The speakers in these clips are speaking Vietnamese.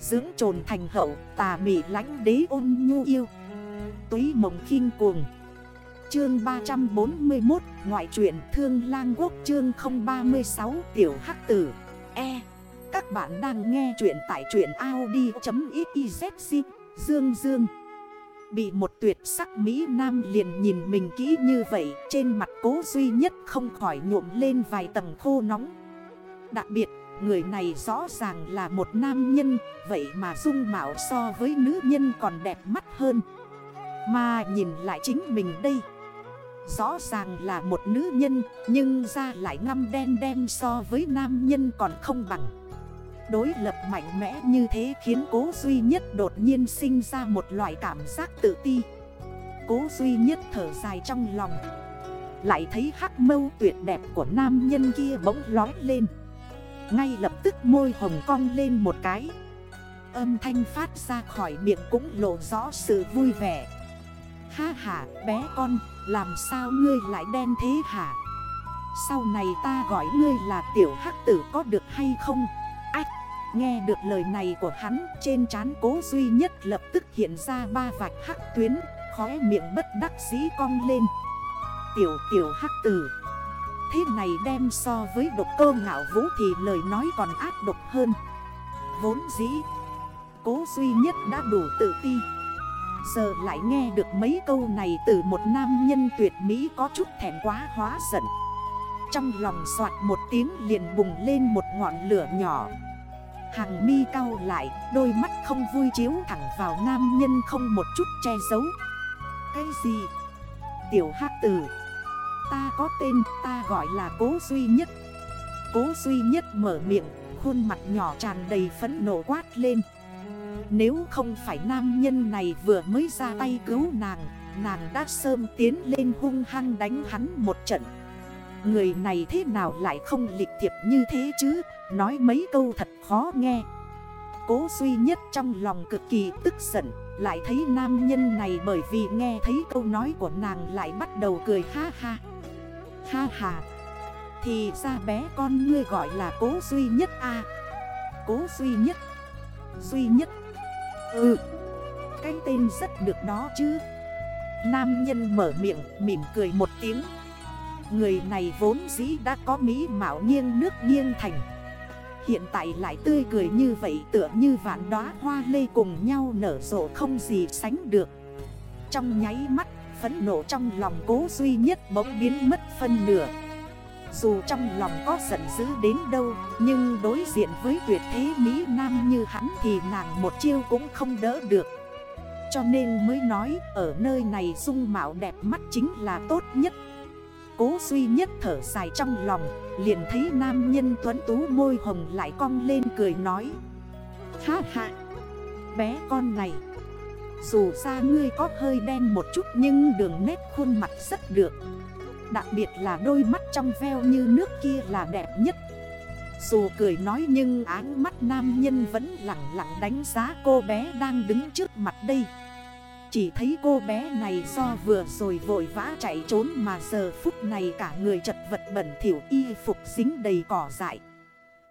Dưỡng trồn thành hậu, tà mị lánh đế ôn nhu yêu. Túy mộng khinh cuồng. Chương 341 Ngoại truyện Thương Lang Quốc, chương 036 Tiểu Hắc Tử. E. Các bạn đang nghe chuyện tại truyện Audi.xyz Dương Dương. Bị một tuyệt sắc Mỹ Nam liền nhìn mình kỹ như vậy, Trên mặt cố duy nhất không khỏi nhuộm lên vài tầng khô nóng. Đặc biệt người này rõ ràng là một nam nhân, Vậy mà dung mạo so với nữ nhân còn đẹp mắt hơn. Mà nhìn lại chính mình đây, Rõ ràng là một nữ nhân, Nhưng ra lại ngăm đen đen so với nam nhân còn không bằng. Đối lập mạnh mẽ như thế khiến cố duy nhất đột nhiên sinh ra một loại cảm giác tự ti. Cố duy nhất thở dài trong lòng, Lại thấy hắc mâu tuyệt đẹp của nam nhân kia bỗng lói lên. Ngay lập tức môi hồng cong lên một cái. Âm thanh phát ra khỏi miệng cũng lộ rõ sự vui vẻ. Ha ha, bé con, làm sao ngươi lại đen thế hả? Sau này ta gọi ngươi là tiểu hắc tử có được hay không? Ách, Nghe được lời này của hắn, Trên trán cố duy nhất lập tức hiện ra ba vạch hắc tuyến, Khóe miệng bất đắc dĩ cong lên. Tiểu tiểu hắc tử Thế này đem so với độc cơ ngạo vũ thì lời nói còn ác độc hơn. Vốn dĩ Cố duy nhất đã đủ tự ti. Giờ lại nghe được mấy câu này từ một nam nhân tuyệt mỹ có chút thèm quá hóa giận. Trong lòng soạt một tiếng liền bùng lên một ngọn lửa nhỏ. Hàng mi cao lại, đôi mắt không vui chiếu thẳng vào nam nhân không một chút che giấu. Cái gì? Tiểu hát tử. Ta có tên, ta gọi là cố duy nhất. Cố duy nhất mở miệng, khuôn mặt nhỏ tràn đầy phấn nộ quát lên. Nếu không phải nam nhân này vừa mới ra tay cứu nàng Nàng đã sớm tiến lên hung hăng đánh hắn một trận. Người này thế nào lại không lịch thiệp như thế chứ? Nói mấy câu thật khó nghe. Cố duy nhất trong lòng cực kỳ tức giận Lại thấy nam nhân này bởi vì nghe thấy câu nói của nàng lại bắt đầu cười ha ha. Ha ha. Thì ra bé con ngươi gọi là cố duy nhất a. Cố duy nhất. Duy nhất. Ừ. Cái tên rất được đó chứ. Nam nhân mở miệng, mỉm cười một tiếng. Người này vốn dĩ đã có mỹ mạo nghiêng nước nghiêng thành. Hiện tại lại tươi cười như vậy, tựa như vạn đóa hoa lê cùng nhau nở rộ không gì sánh được. Trong nháy mắt phẫn nộ trong lòng cố duy nhất bỗng biến mất phân nửa. Dù trong lòng có giận dữ đến đâu, Nhưng đối diện với tuyệt thế Mỹ Nam như hắn Thì nàng một chiêu cũng không đỡ được. Cho nên mới nói, ở nơi này dung mạo đẹp mắt chính là tốt nhất. Cố duy nhất thở dài trong lòng, Liền thấy nam nhân tuấn tú môi hồng lại cong lên cười nói, Ha ha, Bé con này dù ra ngươi có hơi đen một chút nhưng đường nét khuôn mặt rất được. Đặc biệt là đôi mắt trong veo như nước kia là đẹp nhất. Dù cười nói nhưng áng mắt nam nhân vẫn lặng lặng đánh giá cô bé đang đứng trước mặt đây. Chỉ thấy cô bé này do vừa rồi vội vã chạy trốn mà giờ phút này cả người chật vật bẩn thiểu y phục dính đầy cỏ dại.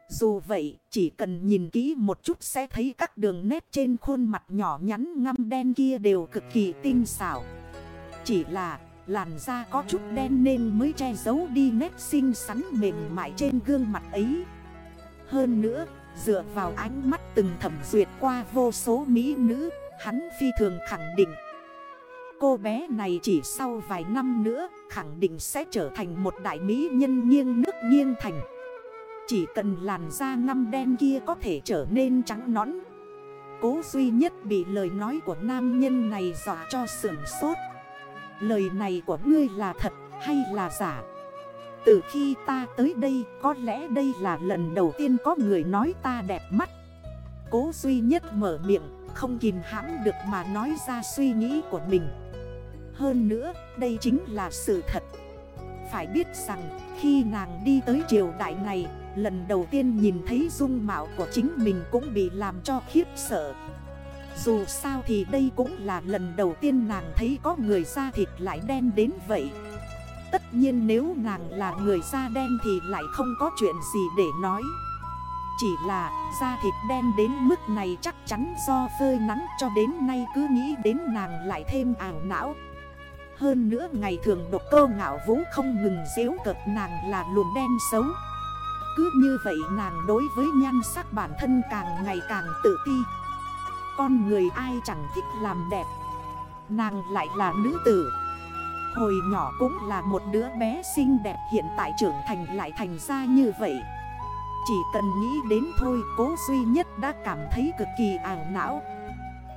Dù vậy, chỉ cần nhìn kỹ một chút sẽ thấy các đường nét trên khuôn mặt nhỏ nhắn ngăm đen kia đều cực kỳ tinh xảo. Chỉ là Làn da có chút đen nên mới che giấu đi nét xinh xắn mềm mại trên gương mặt ấy. Hơn nữa, dựa vào ánh mắt từng thẩm duyệt qua vô số mỹ nữ Hắn phi thường khẳng định. Cô bé này chỉ sau vài năm nữa khẳng định sẽ trở thành một đại mỹ nhân nghiêng nước nghiêng thành. Chỉ cần làn da ngăm đen kia có thể trở nên trắng nõn. Cố duy nhất bị lời nói của nam nhân này dọa cho sưởng sốt. Lời này của ngươi là thật hay là giả? Từ khi ta tới đây, có lẽ đây là lần đầu tiên có người nói ta đẹp mắt. Cố duy nhất mở miệng, không kìm hãm được mà nói ra suy nghĩ của mình. Hơn nữa, đây chính là sự thật. Phải biết rằng, khi nàng đi tới triều đại này Lần đầu tiên nhìn thấy dung mạo của chính mình cũng bị làm cho khiếp sợ. Dù sao thì đây cũng là lần đầu tiên nàng thấy có người da thịt lại đen đến vậy. Tất nhiên nếu nàng là người da đen thì lại không có chuyện gì để nói. Chỉ là da thịt đen đến mức này chắc chắn do phơi nắng cho đến nay cứ nghĩ đến nàng lại thêm ảo não. Hơn nữa ngày thường độc cơ ngạo vũ không ngừng dễu cợt nàng là luồn đen xấu. Cứ như vậy nàng đối với nhan sắc bản thân càng ngày càng tự ti. Con người ai chẳng thích làm đẹp. Nàng lại là nữ tử. Hồi nhỏ cũng là một đứa bé xinh đẹp, hiện tại trưởng thành lại thành ra như vậy. Chỉ cần nghĩ đến thôi, cố duy nhất đã cảm thấy cực kỳ ảo não.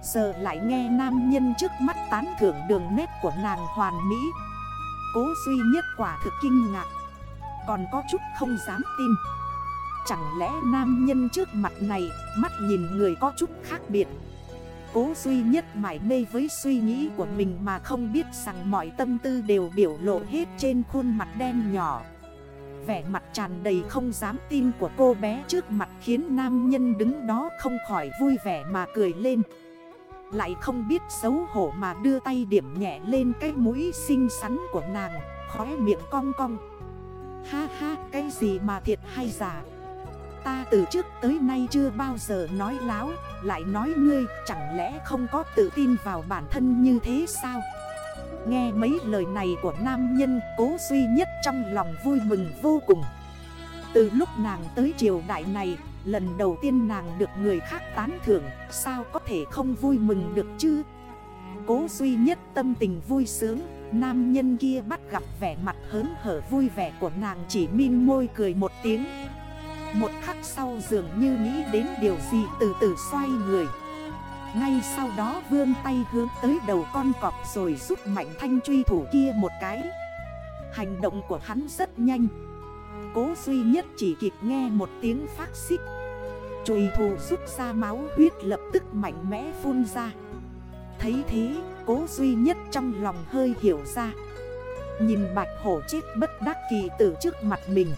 Giờ lại nghe nam nhân trước mắt tán thưởng đường nét của nàng hoàn mỹ. Cố duy nhất quả thực kinh ngạc. Còn có chút không dám tin. Chẳng lẽ nam nhân trước mặt này, mắt nhìn người có chút khác biệt? Cố duy nhất mải mê với suy nghĩ của mình mà không biết rằng mọi tâm tư đều biểu lộ hết trên khuôn mặt đen nhỏ. Vẻ mặt tràn đầy không dám tin của cô bé trước mặt khiến nam nhân đứng đó không khỏi vui vẻ mà cười lên. Lại không biết xấu hổ mà đưa tay điểm nhẹ lên cái mũi xinh xắn của nàng, Khóe miệng cong cong. Ha ha, cái gì mà thiệt hay giả? Ta từ trước tới nay chưa bao giờ nói láo, Lại nói ngươi, chẳng lẽ không có tự tin vào bản thân như thế sao? Nghe mấy lời này của nam nhân, cố duy nhất trong lòng vui mừng vô cùng. Từ lúc nàng tới triều đại này, Lần đầu tiên nàng được người khác tán thưởng, Sao có thể không vui mừng được chứ? Cố duy nhất tâm tình vui sướng Nam nhân kia bắt gặp vẻ mặt hớn hở vui vẻ của nàng chỉ min môi cười một tiếng. Một khắc sau dường như nghĩ đến điều gì từ từ xoay người. Ngay sau đó vươn tay hướng tới đầu con cọp rồi rút mạnh thanh truy thủ kia một cái. Hành động của hắn rất nhanh. Cố duy nhất chỉ kịp nghe một tiếng phát xích Chùy thủ rút ra máu huyết lập tức mạnh mẽ phun ra. Thấy thế, cố duy nhất trong lòng hơi hiểu ra. Nhìn bạch hổ chết bất đắc kỳ tử trước mặt mình.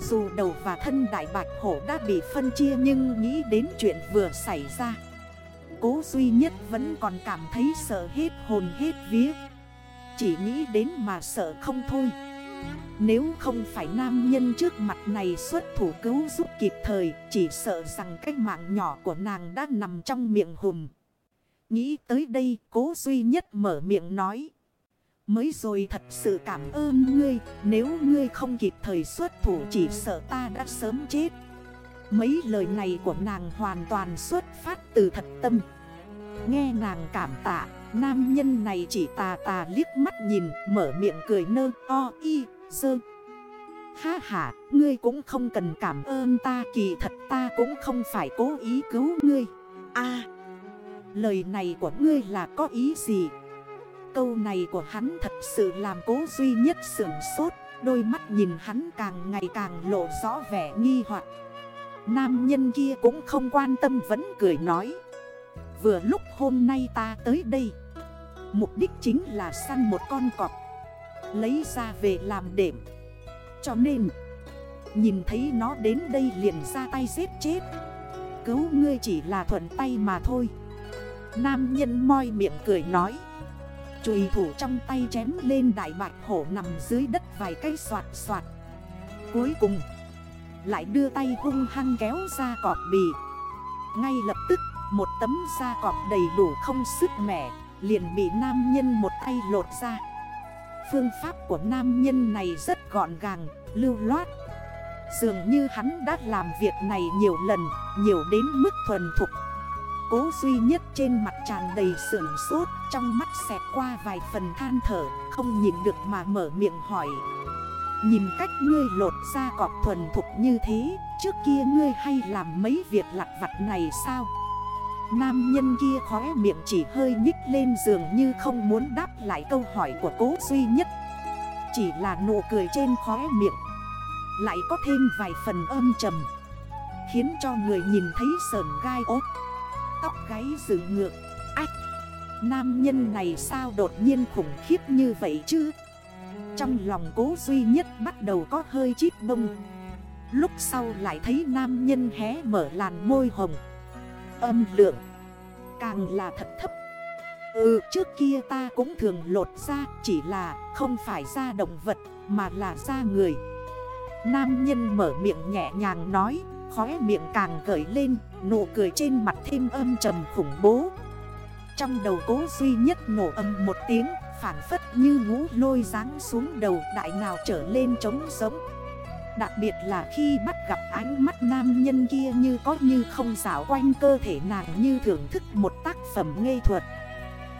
Dù đầu và thân đại bạch hổ đã bị phân chia nhưng nghĩ đến chuyện vừa xảy ra, Cố duy nhất vẫn còn cảm thấy sợ hết hồn hết vía. Chỉ nghĩ đến mà sợ không thôi. Nếu không phải nam nhân trước mặt này xuất thủ cứu giúp kịp thời, Chỉ sợ rằng cái mạng nhỏ của nàng đã nằm trong miệng hùm. Nghĩ tới đây cố duy nhất mở miệng nói. Mới rồi thật sự cảm ơn ngươi Nếu ngươi không kịp thời xuất thủ chỉ sợ ta đã sớm chết. Mấy lời này của nàng hoàn toàn xuất phát từ thật tâm. Nghe nàng cảm tạ Nam nhân này chỉ tà tà liếc mắt nhìn Mở miệng cười nơ o y dơ. Ha ha, ngươi cũng không cần cảm ơn ta Kỳ thật ta cũng không phải cố ý cứu ngươi. A lời này của ngươi là có ý gì? Câu này của hắn thật sự làm cố duy nhất sưởng sốt, Đôi mắt nhìn hắn càng ngày càng lộ rõ vẻ nghi hoặc. Nam nhân kia cũng không quan tâm vẫn cười nói, Vừa lúc hôm nay ta tới đây, Mục đích chính là săn một con cọp, Lấy ra về làm đệm. Cho nên, Nhìn thấy nó đến đây liền ra tay giết chết. Cứu ngươi chỉ là thuận tay mà thôi. Nam nhân moi miệng cười nói. Chùi thủ trong tay chém lên đại bạch hổ nằm dưới đất vài cây soạt soạt Cuối cùng Lại đưa tay hung hăng kéo ra cọp bì. Ngay lập tức một tấm da cọp đầy đủ không sức mẻ Liền bị nam nhân một tay lột ra. Phương pháp của nam nhân này rất gọn gàng, lưu loát. Dường như hắn đã làm việc này nhiều lần, nhiều đến mức thuần thục. Cố duy nhất trên mặt tràn đầy sưởng sốt, Trong mắt xẹt qua vài phần than thở, Không nhìn được mà mở miệng hỏi. Nhìn cách ngươi lột ra cọp thuần thục như thế, Trước kia ngươi hay làm mấy việc lặt vặt này sao? Nam nhân kia khóe miệng chỉ hơi nhích lên giường như không muốn đáp lại câu hỏi của cố duy nhất. Chỉ là nụ cười trên khóe miệng, Lại có thêm vài phần âm trầm, Khiến cho người nhìn thấy sờn gai ốt tóc gáy dựng ngược. Ách, Nam nhân này sao đột nhiên khủng khiếp như vậy chứ? Trong lòng cố duy nhất bắt đầu có hơi chít bông. Lúc sau lại thấy nam nhân hé mở làn môi hồng. Âm lượng Càng là thật thấp. Ừ trước kia ta cũng thường lột ra Chỉ là không phải da động vật Mà là da người. Nam nhân mở miệng nhẹ nhàng nói. Khóe miệng càng gởi lên, Nụ cười trên mặt thêm âm trầm khủng bố. Trong đầu cố duy nhất nổ âm một tiếng Phản phất như ngũ lôi ráng xuống đầu đại nào trở lên trống sống Đặc biệt là khi bắt gặp ánh mắt nam nhân kia như có như không xảo quanh cơ thể nàng như thưởng thức một tác phẩm nghệ thuật.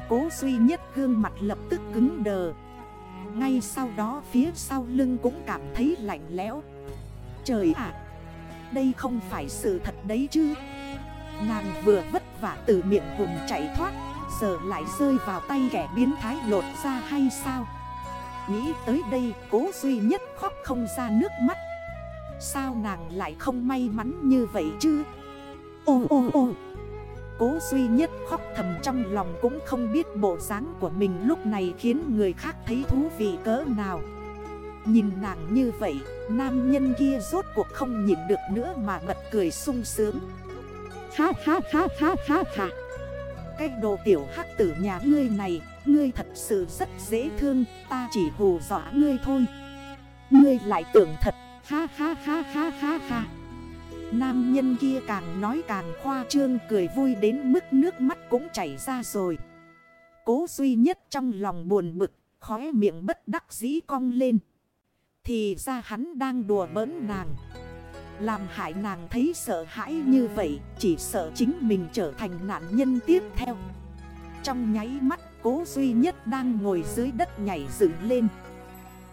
Cố duy nhất gương mặt lập tức cứng đờ. Ngay sau đó phía sau lưng cũng cảm thấy lạnh lẽo. Trời ạ! Đây không phải sự thật đấy chứ. Nàng vừa vất vả từ miệng hùng chạy thoát, Giờ lại rơi vào tay kẻ biến thái lột ra hay sao? Nghĩ tới đây, cố duy nhất khóc không ra nước mắt. Sao nàng lại không may mắn như vậy chứ? Ô ô ô. Cố duy nhất khóc thầm trong lòng cũng không biết bộ dáng của mình lúc này khiến người khác thấy thú vị cỡ nào. Nhìn nàng như vậy, nam nhân kia rốt cuộc không nhìn được nữa mà bật cười sung sướng. Ha ha ha ha ha ha. Cái đồ tiểu hắc tử nhà ngươi này, ngươi thật sự rất dễ thương, ta chỉ hù dọa ngươi thôi. Ngươi lại tưởng thật, ha ha ha ha ha ha. Nam nhân kia càng nói càng khoa trương cười vui đến mức nước mắt cũng chảy ra rồi. Cố duy nhất trong lòng buồn bực, khóe miệng bất đắc dĩ cong lên. Thì ra hắn đang đùa bỡn nàng. Làm hại nàng thấy sợ hãi như vậy, chỉ sợ chính mình trở thành nạn nhân tiếp theo. Trong nháy mắt, cố duy nhất đang ngồi dưới đất nhảy dựng lên.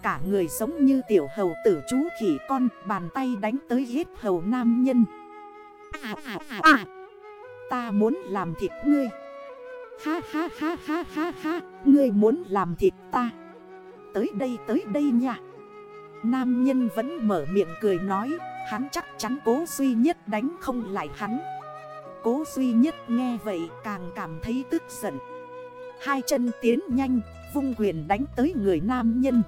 Cả người giống như tiểu hầu tử chú khỉ con Bàn tay đánh tới hết hầu nam nhân À à à à, à. Ta muốn làm thịt ngươi Ha ha ha ha ha ha Ngươi muốn làm thịt ta Tới đây tới đây nha Nam nhân vẫn mở miệng cười nói, Hắn chắc chắn cố duy nhất đánh không lại hắn. Cố duy nhất nghe vậy càng cảm thấy tức giận. Hai chân tiến nhanh, Vung quyền đánh tới người nam nhân.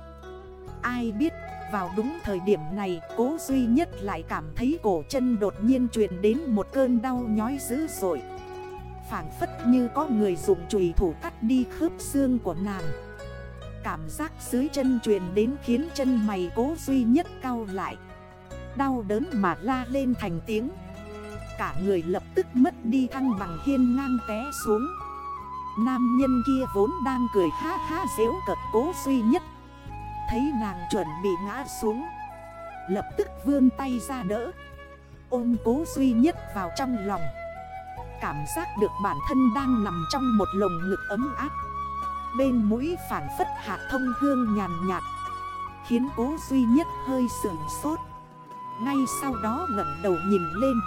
Ai biết, vào đúng thời điểm này, cố duy nhất lại cảm thấy cổ chân đột nhiên truyền đến một cơn đau nhói dữ dội. Phản phất như có người dùng chùy thủ cắt đi khớp xương của nàng. Cảm giác dưới chân truyền đến khiến chân mày cố duy nhất cao lại. Đau đớn mà la lên thành tiếng. Cả người lập tức mất đi thăng bằng hiên ngang té xuống. Nam nhân kia vốn đang cười ha ha dễu cật cố duy nhất. Thấy nàng chuẩn bị ngã xuống. Lập tức vươn tay ra đỡ. Ôm cố duy nhất vào trong lòng. Cảm giác được bản thân đang nằm trong một lồng ngực ấm áp. Bên mũi phản phất hạ thông hương nhàn nhạt, Khiến cố duy nhất hơi sườn sốt. Ngay sau đó ngẩn đầu nhìn lên.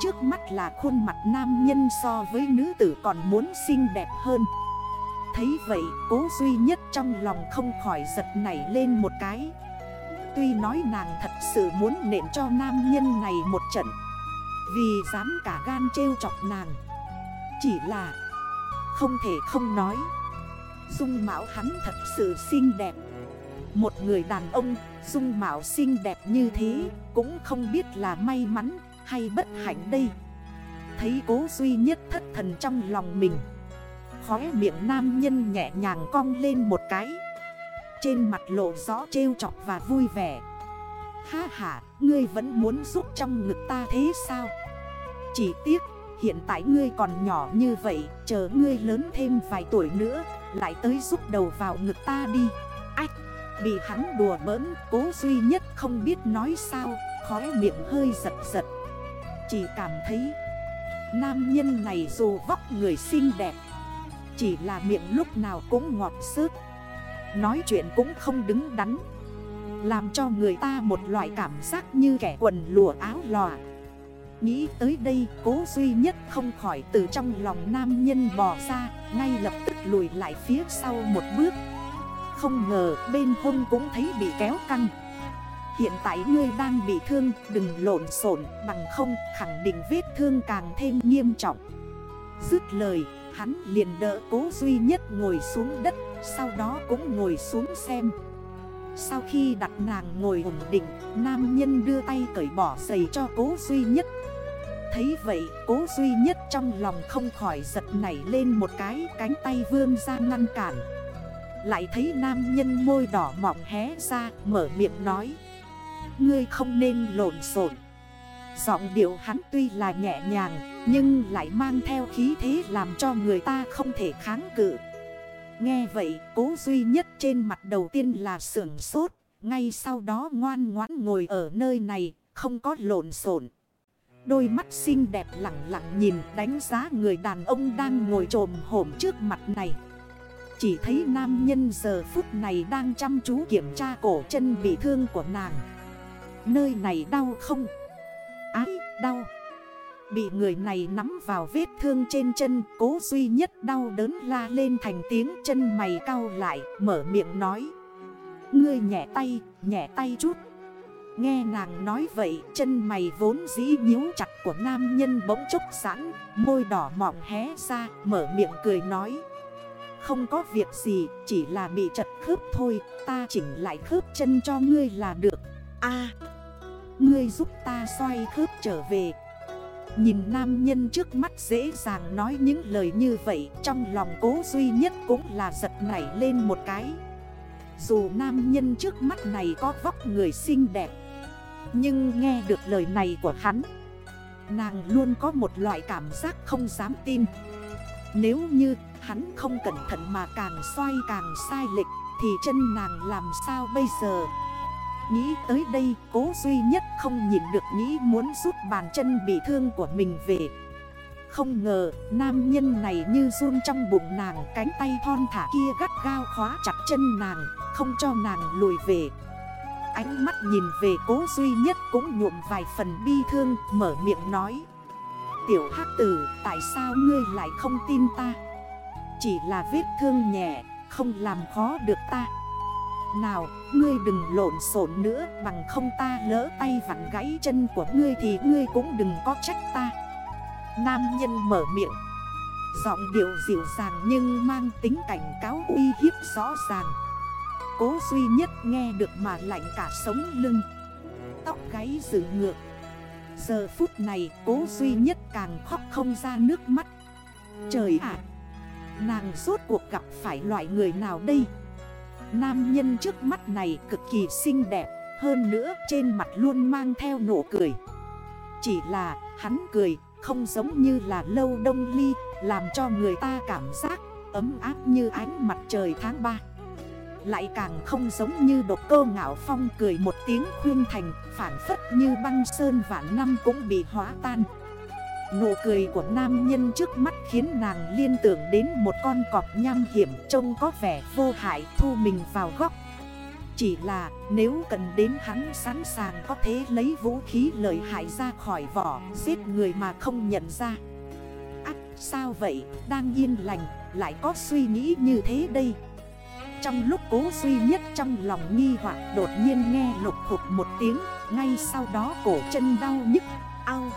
Trước mắt là khuôn mặt nam nhân so với nữ tử còn muốn xinh đẹp hơn. Thấy vậy, cố duy nhất trong lòng không khỏi giật nảy lên một cái. Tuy nói nàng thật sự muốn nện cho nam nhân này một trận, Vì dám cả gan trêu chọc nàng. Chỉ là không thể không nói. Dung mạo hắn thật sự xinh đẹp. Một người đàn ông dung mạo xinh đẹp như thế Cũng không biết là may mắn hay bất hạnh đây. Thấy cố duy nhất thất thần trong lòng mình. Khóe miệng nam nhân nhẹ nhàng cong lên một cái. Trên mặt lộ rõ trêu chọc và vui vẻ. Ha ha, ngươi vẫn muốn giúp trong ngực ta thế sao? Chỉ tiếc, hiện tại ngươi còn nhỏ như vậy Chờ ngươi lớn thêm vài tuổi nữa lại tới giúp đầu vào ngực ta đi. Ách, bị hắn đùa bỡn Cố duy nhất không biết nói sao Khóe miệng hơi giật giật. Chỉ cảm thấy Nam nhân này dù vóc người xinh đẹp chỉ là miệng lúc nào cũng ngọt sớt Nói chuyện cũng không đứng đắn Làm cho người ta một loại cảm giác như kẻ quần lùa áo lòa. Nghĩ tới đây, cố duy nhất không khỏi từ trong lòng nam nhân bò ra, Ngay lập tức lùi lại phía sau một bước. Không ngờ bên hông cũng thấy bị kéo căng. Hiện tại ngươi đang bị thương, đừng lộn xộn, bằng không, khẳng định vết thương càng thêm nghiêm trọng. Dứt lời, Hắn liền đỡ cố duy nhất ngồi xuống đất, Sau đó cũng ngồi xuống xem. Sau khi đặt nàng ngồi ổn định, Nam nhân đưa tay cởi bỏ giày cho cố duy nhất. Thấy vậy, cố duy nhất trong lòng không khỏi giật nảy lên một cái, Cánh tay vươn ra ngăn cản. Lại thấy nam nhân môi đỏ mỏng hé ra, mở miệng nói, Ngươi không nên lộn xộn. Giọng điệu hắn tuy là nhẹ nhàng, Nhưng lại mang theo khí thế làm cho người ta không thể kháng cự. Nghe vậy, cố duy nhất trên mặt đầu tiên là sưởng sốt, Ngay sau đó ngoan ngoãn ngồi ở nơi này, Không có lộn xộn. Đôi mắt xinh đẹp lặng lặng nhìn đánh giá người đàn ông đang ngồi trồm hổm trước mặt này. Chỉ thấy nam nhân giờ phút này đang chăm chú kiểm tra cổ chân bị thương của nàng. Nơi này đau không? Ái, đau. Bị người này nắm vào vết thương trên chân Cố duy nhất đau đớn la lên thành tiếng chân mày cao lại Mở miệng nói. Ngươi nhẹ tay, nhẹ tay chút. Nghe nàng nói vậy, chân mày vốn dĩ nhíu chặt của nam nhân bỗng chốc sẵn Môi đỏ mọng hé ra, mở miệng cười nói. Không có việc gì, chỉ là bị chật khớp thôi, Ta chỉnh lại khớp chân cho ngươi là được. A, Ngươi giúp ta xoay khớp trở về. Nhìn nam nhân trước mắt dễ dàng nói những lời như vậy, Trong lòng cố duy nhất cũng là giật nảy lên một cái. Dù nam nhân trước mắt này có vóc người xinh đẹp nhưng nghe được lời này của hắn, Nàng luôn có một loại cảm giác không dám tin. Nếu như hắn không cẩn thận mà càng xoay càng sai lệch, Thì chân nàng làm sao bây giờ? Nghĩ tới đây, cố duy nhất không nhìn được nghĩ muốn rút bàn chân bị thương của mình về. Không ngờ, nam nhân này như run trong bụng nàng, Cánh tay thon thả kia gắt gao khóa chặt chân nàng, Không cho nàng lùi về. Ánh mắt nhìn về cố duy nhất cũng nhuộm vài phần bi thương Mở miệng nói. Tiểu Hắc tử tại sao ngươi lại không tin ta? Chỉ là vết thương nhẹ Không làm khó được ta. Nào, ngươi đừng lộn xộn nữa Bằng không ta lỡ tay vặn gãy chân của ngươi Thì ngươi cũng đừng có trách ta. Nam nhân mở miệng. Giọng điệu dịu dàng nhưng mang tính cảnh cáo uy hiếp rõ ràng. Cố duy nhất nghe được mà lạnh cả sống lưng. Tóc gáy dựng ngược. Giờ phút này cố duy nhất càng khóc không ra nước mắt. Trời ạ! Nàng suốt cuộc gặp phải loại người nào đây? Nam nhân trước mắt này cực kỳ xinh đẹp, Hơn nữa trên mặt luôn mang theo nụ cười. Chỉ là hắn cười không giống như là lâu đông ly, Làm cho người ta cảm giác ấm áp như ánh mặt trời tháng 3 lại càng không giống như độc cơ ngạo phong cười một tiếng khuyên thành, Phản phất như băng sơn vạn năm cũng bị hóa tan Nụ cười của nam nhân trước mắt khiến nàng liên tưởng đến một con cọp nham hiểm trông có vẻ vô hại thu mình vào góc. Chỉ là nếu cần đến hắn sẵn sàng có thể lấy vũ khí lợi hại ra khỏi vỏ, giết người mà không nhận ra. Ác, sao vậy đang yên lành, lại có suy nghĩ như thế đây. Trong lúc cố duy nhất trong lòng nghi hoặc đột nhiên nghe lục hụt một tiếng Ngay sau đó cổ chân đau nhức Ao.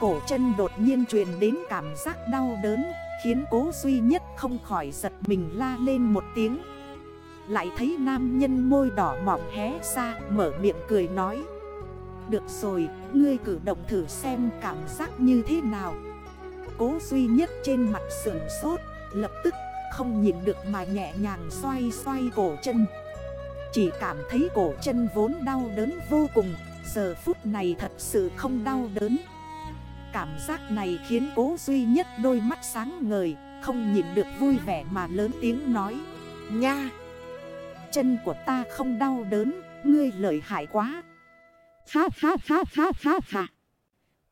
Cổ chân đột nhiên truyền đến cảm giác đau đớn Khiến cố duy nhất không khỏi giật mình la lên một tiếng. Lại thấy nam nhân môi đỏ mỏng hé ra mở miệng cười nói. Được rồi, ngươi cử động thử xem cảm giác như thế nào. Cố duy nhất trên mặt sườn sốt Lập tức không nhìn được mà nhẹ nhàng xoay xoay cổ chân. Chỉ cảm thấy cổ chân vốn đau đớn vô cùng, Giờ phút này thật sự không đau đớn. Cảm giác này khiến cố duy nhất đôi mắt sáng ngời, Không nhìn được vui vẻ mà lớn tiếng nói, Nha, Chân của ta không đau đớn, Ngươi lợi hại quá. Ha ha ha ha ha ha.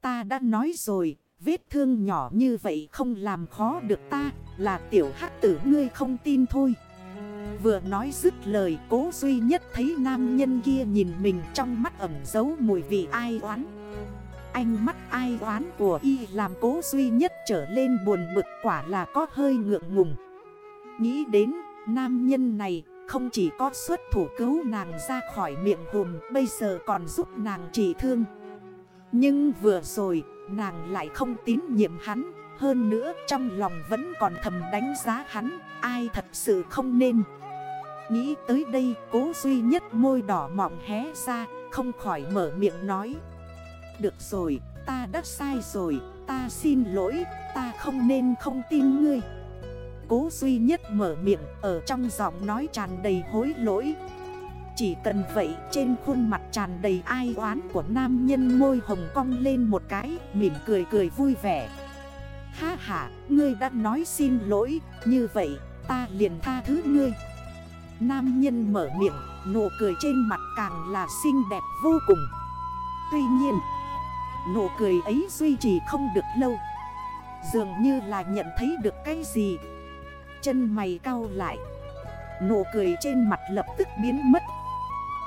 Ta đã nói rồi, Vết thương nhỏ như vậy không làm khó được ta. Là tiểu hắc tử ngươi không tin thôi. Vừa nói dứt lời, cố duy nhất thấy nam nhân kia nhìn mình trong mắt ẩm dấu mùi vị ai oán. Ánh mắt ai oán của y làm cố duy nhất trở lên buồn bực quả là có hơi ngượng ngùng. Nghĩ đến, nam nhân này không chỉ có xuất thủ cứu nàng ra khỏi miệng hùm, Bây giờ còn giúp nàng trị thương. Nhưng vừa rồi, nàng lại không tín nhiệm hắn. Hơn nữa trong lòng vẫn còn thầm đánh giá hắn Ai thật sự không nên. Nghĩ tới đây cố duy nhất môi đỏ mọng hé ra Không khỏi mở miệng nói. Được rồi, ta đã sai rồi, ta xin lỗi, ta không nên không tin ngươi. Cố duy nhất mở miệng ở trong giọng nói tràn đầy hối lỗi. Chỉ cần vậy trên khuôn mặt tràn đầy ai oán của nam nhân môi hồng cong lên một cái Mỉm cười cười vui vẻ. Ha ha, ngươi đã nói xin lỗi Như vậy ta liền tha thứ ngươi. Nam nhân mở miệng Nụ cười trên mặt càng là xinh đẹp vô cùng. Tuy nhiên Nụ cười ấy duy trì không được lâu. Dường như là nhận thấy được cái gì. Chân mày cau lại. Nụ cười trên mặt lập tức biến mất.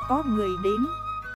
Có người đến.